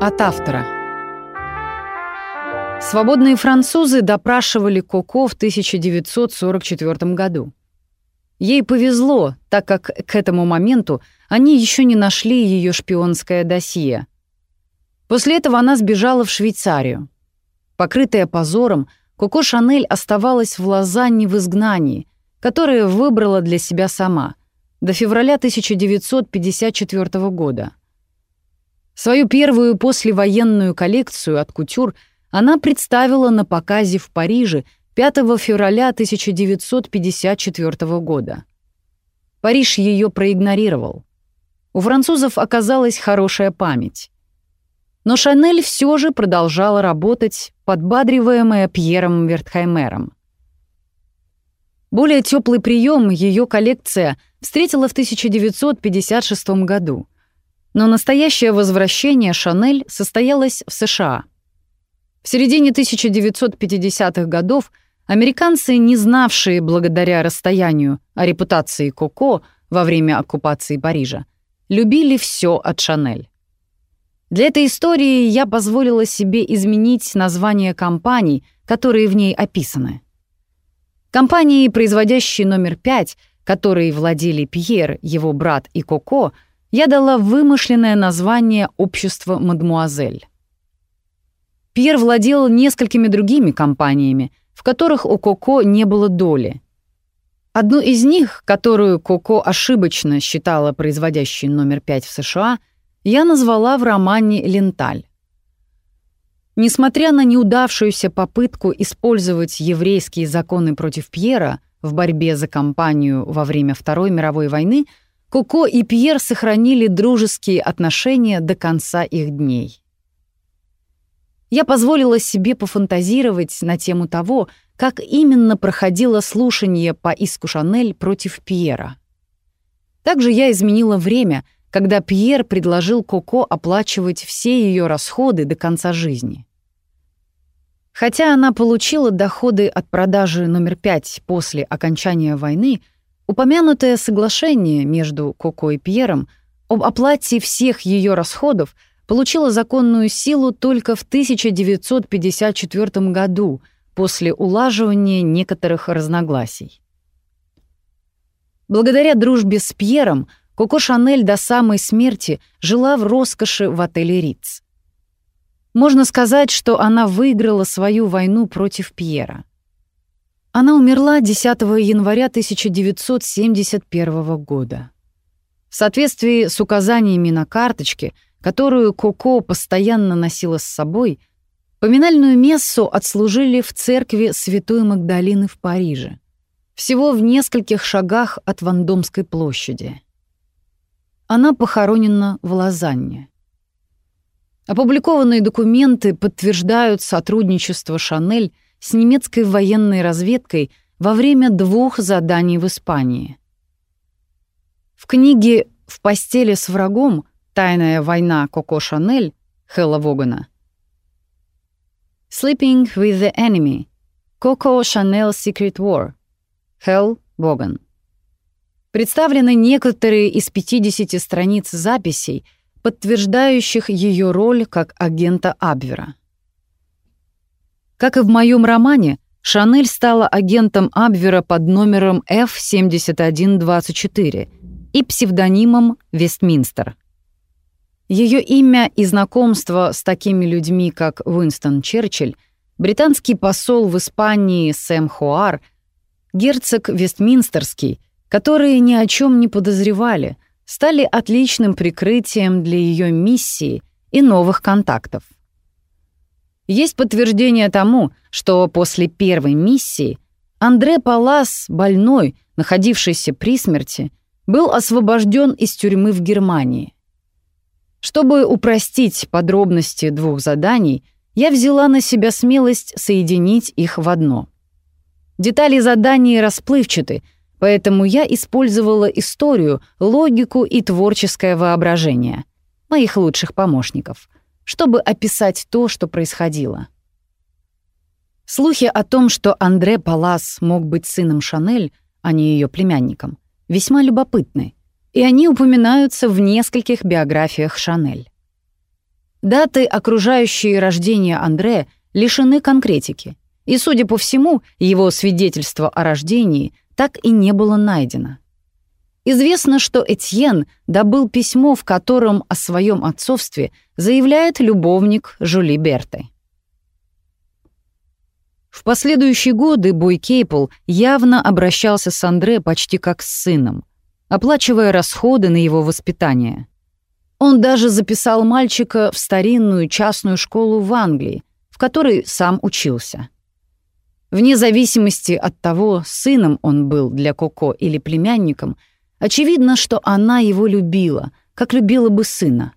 От автора. Свободные французы допрашивали Коко в 1944 году. Ей повезло, так как к этому моменту они еще не нашли ее шпионское досье. После этого она сбежала в Швейцарию. Покрытая позором, Коко Шанель оставалась в Лозанне в изгнании, которое выбрала для себя сама, до февраля 1954 года. Свою первую послевоенную коллекцию от кутюр она представила на показе в Париже 5 февраля 1954 года. Париж ее проигнорировал. У французов оказалась хорошая память. Но Шанель все же продолжала работать, подбадриваемая Пьером Вертхаймером. Более теплый прием ее коллекция встретила в 1956 году — но настоящее возвращение Шанель состоялось в США. В середине 1950-х годов американцы, не знавшие благодаря расстоянию о репутации Коко во время оккупации Парижа, любили все от Шанель. Для этой истории я позволила себе изменить название компаний, которые в ней описаны. Компании, производящие номер пять, которые владели Пьер, его брат и Коко — я дала вымышленное название общества «Мадмуазель». Пьер владел несколькими другими компаниями, в которых у Коко не было доли. Одну из них, которую Коко ошибочно считала производящей номер пять в США, я назвала в романе «Ленталь». Несмотря на неудавшуюся попытку использовать еврейские законы против Пьера в борьбе за компанию во время Второй мировой войны, Коко и Пьер сохранили дружеские отношения до конца их дней. Я позволила себе пофантазировать на тему того, как именно проходило слушание по иску Шанель против Пьера. Также я изменила время, когда Пьер предложил Коко оплачивать все ее расходы до конца жизни. Хотя она получила доходы от продажи номер пять после окончания войны — Упомянутое соглашение между Коко и Пьером об оплате всех ее расходов получило законную силу только в 1954 году после улаживания некоторых разногласий. Благодаря дружбе с Пьером Коко Шанель до самой смерти жила в роскоши в отеле Риц. Можно сказать, что она выиграла свою войну против Пьера. Она умерла 10 января 1971 года. В соответствии с указаниями на карточке, которую Коко постоянно носила с собой, поминальную мессу отслужили в церкви Святой Магдалины в Париже, всего в нескольких шагах от Вандомской площади. Она похоронена в Лозанне. Опубликованные документы подтверждают сотрудничество Шанель с немецкой военной разведкой во время двух заданий в Испании. В книге «В постели с врагом. Тайная война Коко Шанель» Хэлла Вогана «Sleeping with the Enemy. Coco Chanel Secret War» Хелл Воган Представлены некоторые из 50 страниц записей, подтверждающих ее роль как агента Абвера. Как и в моем романе, Шанель стала агентом Абвера под номером F7124 и псевдонимом Вестминстер. Ее имя и знакомство с такими людьми, как Уинстон Черчилль, британский посол в Испании Сэм Хуар, герцог Вестминстерский, которые ни о чем не подозревали, стали отличным прикрытием для ее миссии и новых контактов. Есть подтверждение тому, что после первой миссии Андре Палас, больной, находившийся при смерти, был освобожден из тюрьмы в Германии. Чтобы упростить подробности двух заданий, я взяла на себя смелость соединить их в одно. Детали заданий расплывчаты, поэтому я использовала историю, логику и творческое воображение моих лучших помощников — чтобы описать то, что происходило. Слухи о том, что Андре Палас мог быть сыном Шанель, а не ее племянником, весьма любопытны, и они упоминаются в нескольких биографиях Шанель. Даты, окружающие рождение Андре, лишены конкретики, и, судя по всему, его свидетельство о рождении так и не было найдено. Известно, что Этьен добыл письмо, в котором о своем отцовстве заявляет любовник Жюли Берты. В последующие годы Бой Кейпл явно обращался с Андре почти как с сыном, оплачивая расходы на его воспитание. Он даже записал мальчика в старинную частную школу в Англии, в которой сам учился. Вне зависимости от того, сыном он был для Коко или племянником, очевидно, что она его любила, как любила бы сына.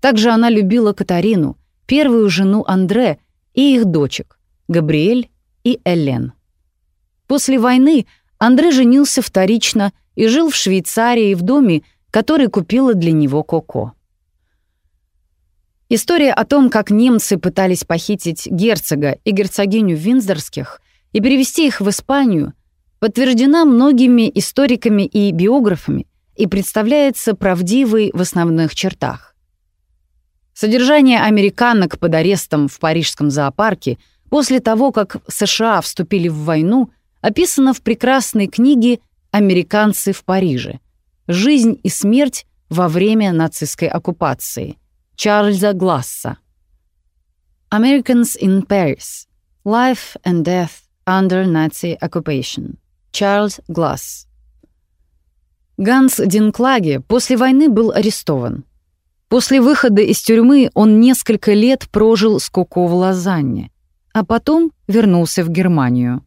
Также она любила Катарину, первую жену Андре и их дочек, Габриэль и Элен. После войны Андре женился вторично и жил в Швейцарии в доме, который купила для него Коко. История о том, как немцы пытались похитить герцога и герцогиню Винздорских и перевести их в Испанию, подтверждена многими историками и биографами и представляется правдивой в основных чертах. Содержание американок под арестом в парижском зоопарке после того, как США вступили в войну, описано в прекрасной книге «Американцы в Париже», Жизнь и смерть во время нацистской оккупации Чарльза Гласса. Americans in Paris. Life and Death Under Nazi Occupation. Чарльз Гласс. Ганс Динклаге после войны был арестован. После выхода из тюрьмы он несколько лет прожил с Коко в Лозанне, а потом вернулся в Германию.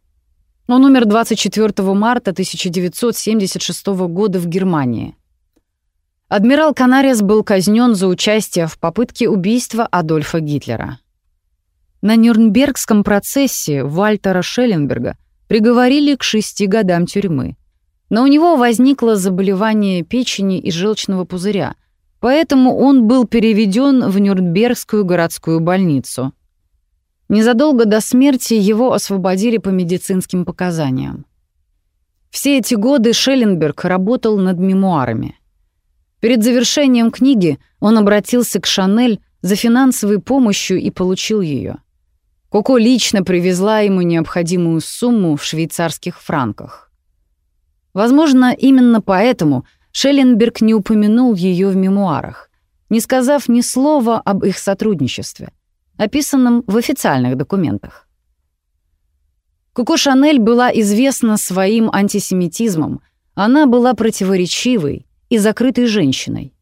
Он умер 24 марта 1976 года в Германии. Адмирал Канарес был казнен за участие в попытке убийства Адольфа Гитлера. На Нюрнбергском процессе Вальтера Шелленберга приговорили к шести годам тюрьмы. Но у него возникло заболевание печени и желчного пузыря, поэтому он был переведен в Нюрнбергскую городскую больницу. Незадолго до смерти его освободили по медицинским показаниям. Все эти годы Шелленберг работал над мемуарами. Перед завершением книги он обратился к Шанель за финансовой помощью и получил ее. Коко лично привезла ему необходимую сумму в швейцарских франках. Возможно, именно поэтому Шелленберг не упомянул ее в мемуарах, не сказав ни слова об их сотрудничестве описанном в официальных документах. Коко Шанель была известна своим антисемитизмом, она была противоречивой и закрытой женщиной.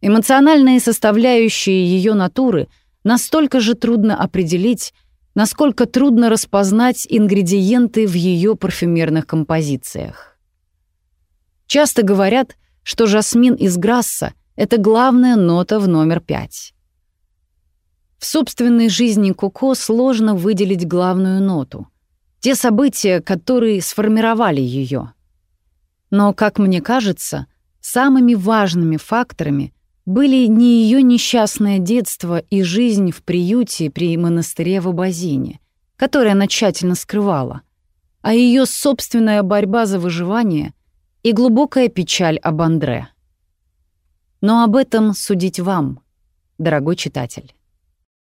Эмоциональные составляющие ее натуры настолько же трудно определить, насколько трудно распознать ингредиенты в ее парфюмерных композициях. Часто говорят, что жасмин из Грасса — это главная нота в номер пять. В собственной жизни Коко сложно выделить главную ноту. Те события, которые сформировали ее. Но, как мне кажется, самыми важными факторами были не ее несчастное детство и жизнь в приюте при монастыре в Абазине, которое она тщательно скрывала, а ее собственная борьба за выживание и глубокая печаль об Андре. Но об этом судить вам, дорогой читатель.